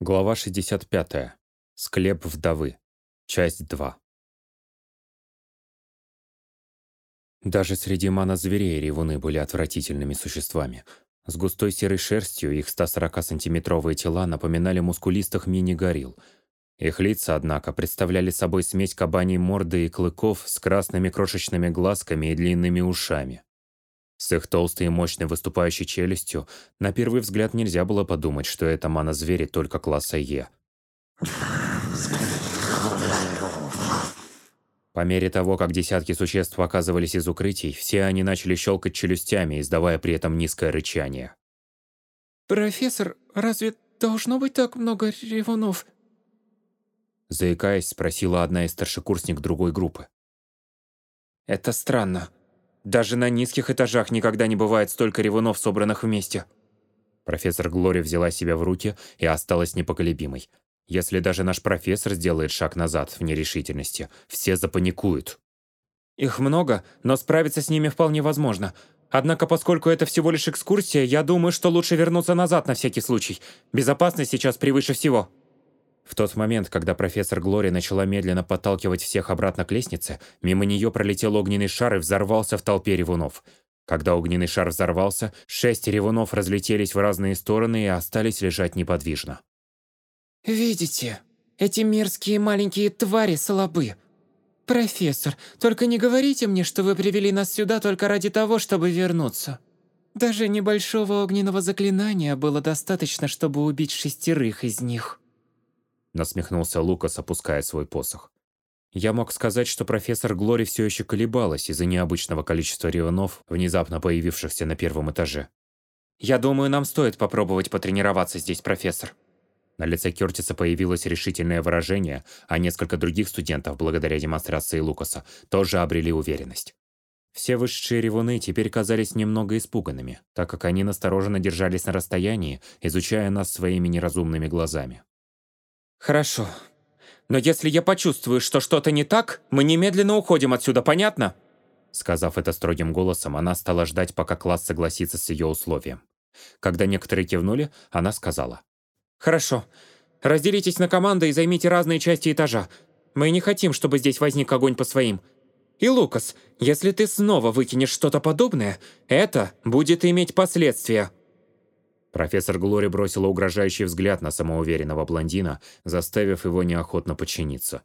Глава 65. Склеп вдовы. Часть 2. Даже среди мана-зверей ревуны были отвратительными существами. С густой серой шерстью их 140-сантиметровые тела напоминали мускулистых мини-горилл. Их лица, однако, представляли собой смесь кабаней морды и клыков с красными крошечными глазками и длинными ушами. С их толстой и мощной выступающей челюстью на первый взгляд нельзя было подумать, что это мана-звери только класса Е. По мере того, как десятки существ оказывались из укрытий, все они начали щелкать челюстями, издавая при этом низкое рычание. «Профессор, разве должно быть так много ревунов?» Заикаясь, спросила одна из старшекурсник другой группы. «Это странно. Даже на низких этажах никогда не бывает столько ревунов, собранных вместе». Профессор Глори взяла себя в руки и осталась непоколебимой. Если даже наш профессор сделает шаг назад в нерешительности, все запаникуют. «Их много, но справиться с ними вполне возможно. Однако, поскольку это всего лишь экскурсия, я думаю, что лучше вернуться назад на всякий случай. Безопасность сейчас превыше всего». В тот момент, когда профессор Глори начала медленно подталкивать всех обратно к лестнице, мимо нее пролетел огненный шар и взорвался в толпе ревунов. Когда огненный шар взорвался, шесть ревунов разлетелись в разные стороны и остались лежать неподвижно. «Видите, эти мерзкие маленькие твари слабы. Профессор, только не говорите мне, что вы привели нас сюда только ради того, чтобы вернуться. Даже небольшого огненного заклинания было достаточно, чтобы убить шестерых из них» насмехнулся Лукас, опуская свой посох. Я мог сказать, что профессор Глори все еще колебалась из-за необычного количества рионов, внезапно появившихся на первом этаже. «Я думаю, нам стоит попробовать потренироваться здесь, профессор». На лице Кёртиса появилось решительное выражение, а несколько других студентов, благодаря демонстрации Лукаса, тоже обрели уверенность. Все высшие ревуны теперь казались немного испуганными, так как они настороженно держались на расстоянии, изучая нас своими неразумными глазами. «Хорошо. Но если я почувствую, что что-то не так, мы немедленно уходим отсюда, понятно?» Сказав это строгим голосом, она стала ждать, пока класс согласится с ее условием. Когда некоторые кивнули, она сказала. «Хорошо. Разделитесь на команды и займите разные части этажа. Мы не хотим, чтобы здесь возник огонь по своим. И, Лукас, если ты снова выкинешь что-то подобное, это будет иметь последствия». Профессор Глори бросила угрожающий взгляд на самоуверенного блондина, заставив его неохотно подчиниться.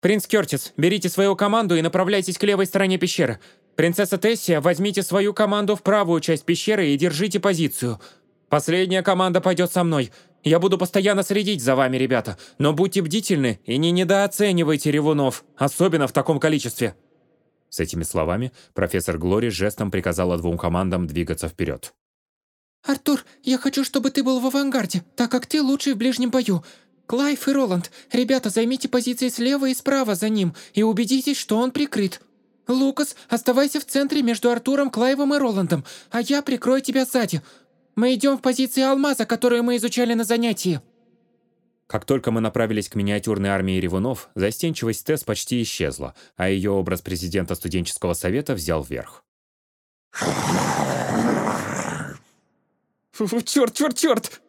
«Принц Кёртис, берите свою команду и направляйтесь к левой стороне пещеры. Принцесса Тессия, возьмите свою команду в правую часть пещеры и держите позицию. Последняя команда пойдет со мной. Я буду постоянно следить за вами, ребята, но будьте бдительны и не недооценивайте ревунов, особенно в таком количестве». С этими словами профессор Глори жестом приказала двум командам двигаться вперед. «Артур, я хочу, чтобы ты был в авангарде, так как ты лучший в ближнем бою. Клайв и Роланд, ребята, займите позиции слева и справа за ним и убедитесь, что он прикрыт. Лукас, оставайся в центре между Артуром, Клайвом и Роландом, а я прикрою тебя сзади. Мы идем в позиции алмаза, которую мы изучали на занятии». Как только мы направились к миниатюрной армии ревунов, застенчивость Тесс почти исчезла, а ее образ президента студенческого совета взял верх. Фу, черт, черт, черт!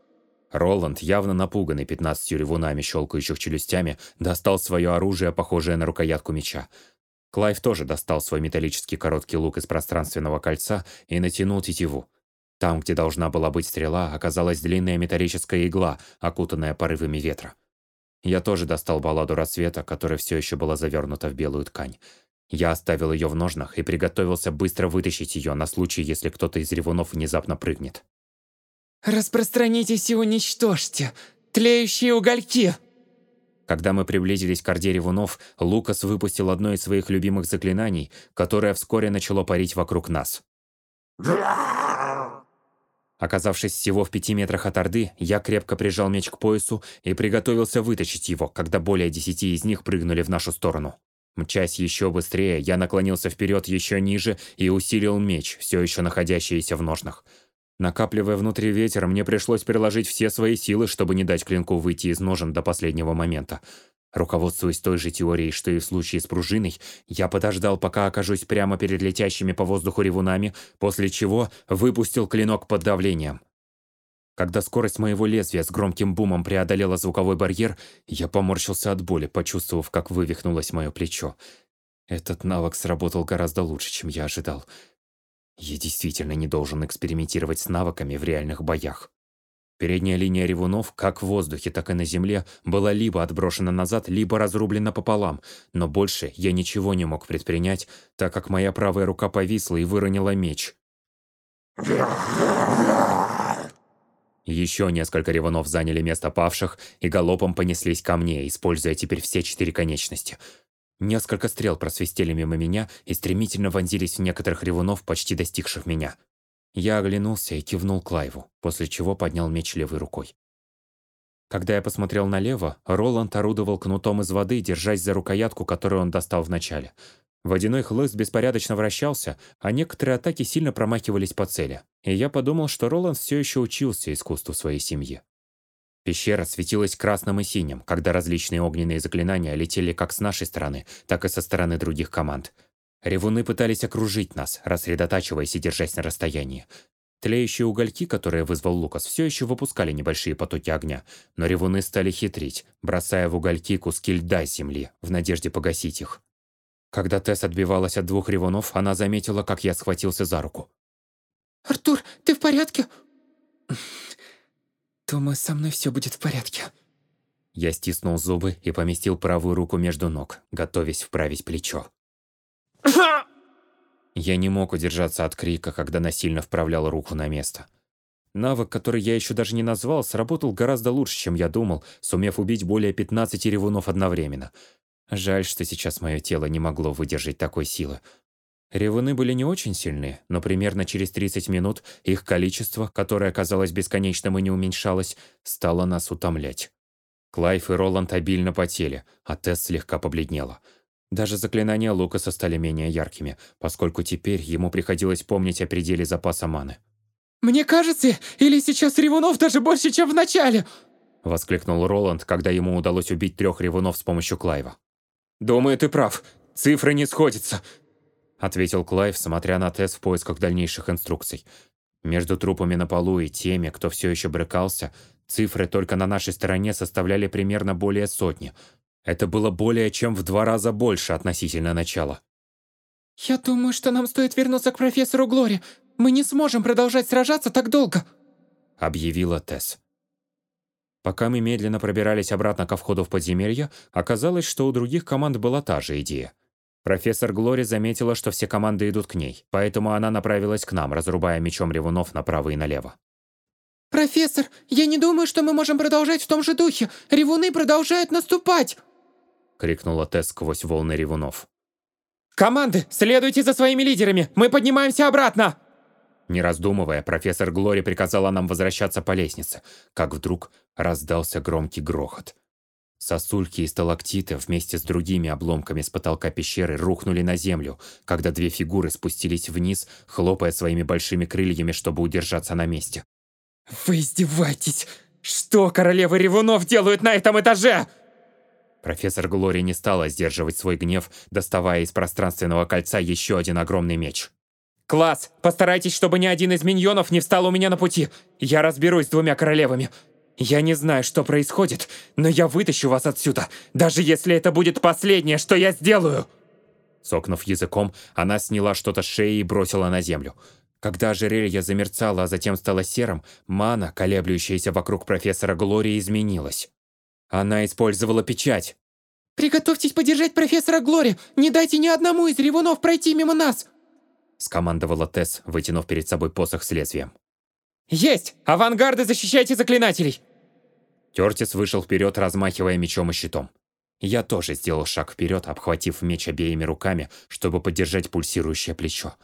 Роланд, явно напуганный пятнадцатью ревунами, щелкающих челюстями, достал свое оружие, похожее на рукоятку меча. Клайв тоже достал свой металлический короткий лук из пространственного кольца и натянул тетиву. Там, где должна была быть стрела, оказалась длинная металлическая игла, окутанная порывами ветра. Я тоже достал балладу рассвета, которая все еще была завернута в белую ткань. Я оставил ее в ножнах и приготовился быстро вытащить ее на случай, если кто-то из ревунов внезапно прыгнет. «Распространитесь и уничтожьте! Тлеющие угольки!» Когда мы приблизились к Орде Ревунов, Лукас выпустил одно из своих любимых заклинаний, которое вскоре начало парить вокруг нас. Оказавшись всего в пяти метрах от Орды, я крепко прижал меч к поясу и приготовился вытащить его, когда более десяти из них прыгнули в нашу сторону. Мчась еще быстрее, я наклонился вперед еще ниже и усилил меч, все еще находящийся в ножнах. Накапливая внутри ветер, мне пришлось приложить все свои силы, чтобы не дать клинку выйти из ножен до последнего момента. Руководствуясь той же теорией, что и в случае с пружиной, я подождал, пока окажусь прямо перед летящими по воздуху ревунами, после чего выпустил клинок под давлением. Когда скорость моего лезвия с громким бумом преодолела звуковой барьер, я поморщился от боли, почувствовав, как вывихнулось мое плечо. Этот навык сработал гораздо лучше, чем я ожидал. Я действительно не должен экспериментировать с навыками в реальных боях. Передняя линия ревунов, как в воздухе, так и на земле, была либо отброшена назад, либо разрублена пополам, но больше я ничего не мог предпринять, так как моя правая рука повисла и выронила меч. Еще несколько ревунов заняли место павших и галопом понеслись ко мне, используя теперь все четыре конечности. Несколько стрел просвистели мимо меня и стремительно вонзились в некоторых ревунов, почти достигших меня. Я оглянулся и кивнул Клайву, после чего поднял меч левой рукой. Когда я посмотрел налево, Роланд орудовал кнутом из воды, держась за рукоятку, которую он достал вначале. Водяной хлыст беспорядочно вращался, а некоторые атаки сильно промахивались по цели. И я подумал, что Роланд все еще учился искусству своей семьи. Пещера светилась красным и синим, когда различные огненные заклинания летели как с нашей стороны, так и со стороны других команд. Ревуны пытались окружить нас, рассредотачиваясь и держась на расстоянии. Тлеющие угольки, которые вызвал Лукас, все еще выпускали небольшие потоки огня, но ревуны стали хитрить, бросая в угольки куски льда с земли, в надежде погасить их. Когда Тесс отбивалась от двух ревунов, она заметила, как я схватился за руку. «Артур, ты в порядке?» «Думаю, со мной все будет в порядке». Я стиснул зубы и поместил правую руку между ног, готовясь вправить плечо. Я не мог удержаться от крика, когда насильно вправлял руку на место. Навык, который я еще даже не назвал, сработал гораздо лучше, чем я думал, сумев убить более 15 ревунов одновременно – Жаль, что сейчас мое тело не могло выдержать такой силы. Ревуны были не очень сильны, но примерно через 30 минут их количество, которое казалось бесконечным и не уменьшалось, стало нас утомлять. Клайв и Роланд обильно потели, а Тесс слегка побледнела. Даже заклинания Лукаса стали менее яркими, поскольку теперь ему приходилось помнить о пределе запаса маны. «Мне кажется, или сейчас ревунов даже больше, чем в начале!» Воскликнул Роланд, когда ему удалось убить трех ревунов с помощью Клайва. «Думаю, ты прав. Цифры не сходятся», — ответил Клайв, смотря на Тесс в поисках дальнейших инструкций. Между трупами на полу и теми, кто все еще брыкался, цифры только на нашей стороне составляли примерно более сотни. Это было более чем в два раза больше относительно начала. «Я думаю, что нам стоит вернуться к профессору Глори. Мы не сможем продолжать сражаться так долго», — объявила Тесс. Пока мы медленно пробирались обратно ко входу в подземелье, оказалось, что у других команд была та же идея. Профессор Глори заметила, что все команды идут к ней, поэтому она направилась к нам, разрубая мечом ревунов направо и налево. «Профессор, я не думаю, что мы можем продолжать в том же духе. Ревуны продолжают наступать!» — крикнула Тесс сквозь волны ревунов. «Команды, следуйте за своими лидерами! Мы поднимаемся обратно!» Не раздумывая, профессор Глори приказала нам возвращаться по лестнице, как вдруг раздался громкий грохот. Сосульки и сталактиты вместе с другими обломками с потолка пещеры рухнули на землю, когда две фигуры спустились вниз, хлопая своими большими крыльями, чтобы удержаться на месте. «Вы издеваетесь! Что королевы ревунов делают на этом этаже?» Профессор Глори не стала сдерживать свой гнев, доставая из пространственного кольца еще один огромный меч. «Класс! Постарайтесь, чтобы ни один из миньонов не встал у меня на пути. Я разберусь с двумя королевами. Я не знаю, что происходит, но я вытащу вас отсюда, даже если это будет последнее, что я сделаю!» Сокнув языком, она сняла что-то с шеи и бросила на землю. Когда ожерелье замерцало, а затем стало серым, мана, колеблющаяся вокруг профессора Глории, изменилась. Она использовала печать. «Приготовьтесь поддержать профессора Глори! Не дайте ни одному из ревунов пройти мимо нас!» — скомандовала Тесс, вытянув перед собой посох с лезвием. «Есть! Авангарды, защищайте заклинателей!» Кертис вышел вперед, размахивая мечом и щитом. Я тоже сделал шаг вперед, обхватив меч обеими руками, чтобы поддержать пульсирующее плечо.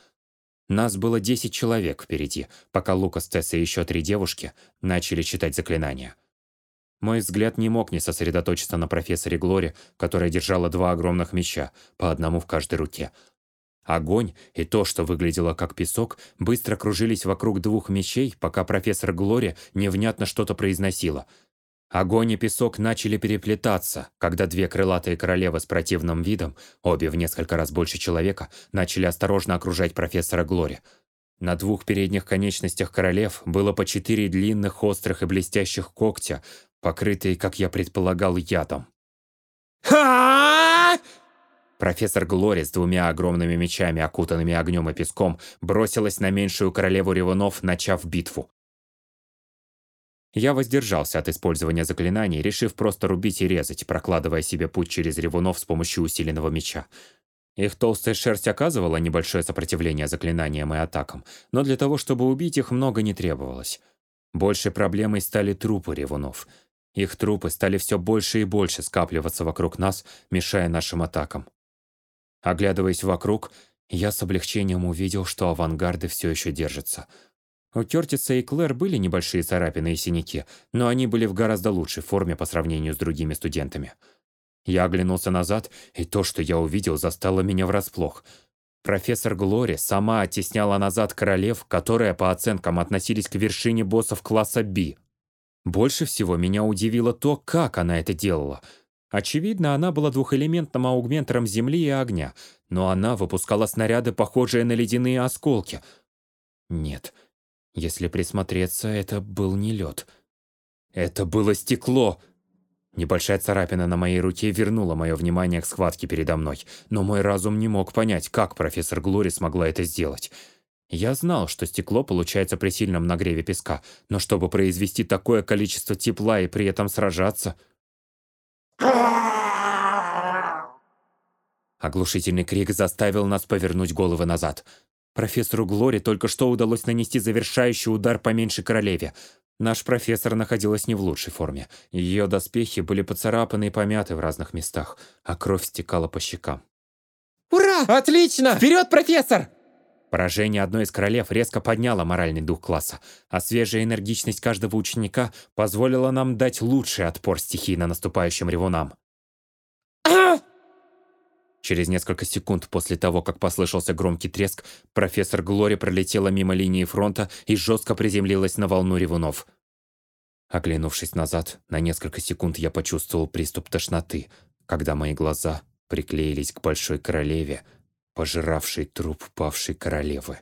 Нас было 10 человек впереди, пока Лукас, Тесс и еще три девушки начали читать заклинания. Мой взгляд не мог не сосредоточиться на профессоре Глоре, которая держала два огромных меча, по одному в каждой руке, Огонь и то, что выглядело как песок, быстро кружились вокруг двух мечей, пока профессор Глори невнятно что-то произносила. Огонь и песок начали переплетаться, когда две крылатые королевы с противным видом, обе в несколько раз больше человека, начали осторожно окружать профессора Глори. На двух передних конечностях королев было по четыре длинных, острых и блестящих когтя, покрытые, как я предполагал, ядом. Ха! Профессор Глори с двумя огромными мечами, окутанными огнем и песком, бросилась на меньшую королеву ревунов, начав битву. Я воздержался от использования заклинаний, решив просто рубить и резать, прокладывая себе путь через ревунов с помощью усиленного меча. Их толстая шерсть оказывала небольшое сопротивление заклинаниям и атакам, но для того, чтобы убить их, много не требовалось. Большей проблемой стали трупы ревунов. Их трупы стали все больше и больше скапливаться вокруг нас, мешая нашим атакам. Оглядываясь вокруг, я с облегчением увидел, что авангарды все еще держатся. У Кертиса и Клэр были небольшие царапины и синяки, но они были в гораздо лучшей форме по сравнению с другими студентами. Я оглянулся назад, и то, что я увидел, застало меня врасплох. Профессор Глори сама оттесняла назад королев, которые, по оценкам, относились к вершине боссов класса B. Больше всего меня удивило то, как она это делала. Очевидно, она была двухэлементным аугментером земли и огня, но она выпускала снаряды, похожие на ледяные осколки. Нет, если присмотреться, это был не лед. Это было стекло! Небольшая царапина на моей руке вернула мое внимание к схватке передо мной, но мой разум не мог понять, как профессор Глори смогла это сделать. Я знал, что стекло получается при сильном нагреве песка, но чтобы произвести такое количество тепла и при этом сражаться... Оглушительный крик заставил нас повернуть головы назад. Профессору Глори только что удалось нанести завершающий удар по меньшей королеве. Наш профессор находилась не в лучшей форме. Ее доспехи были поцарапаны и помяты в разных местах, а кровь стекала по щекам. «Ура! Отлично! Вперед, профессор!» Поражение одной из королев резко подняло моральный дух класса, а свежая энергичность каждого ученика позволила нам дать лучший отпор стихийно наступающим ревунам. Через несколько секунд после того, как послышался громкий треск, профессор Глори пролетела мимо линии фронта и жестко приземлилась на волну ревунов. Оглянувшись назад, на несколько секунд я почувствовал приступ тошноты, когда мои глаза приклеились к большой королеве, пожиравшей труп павшей королевы.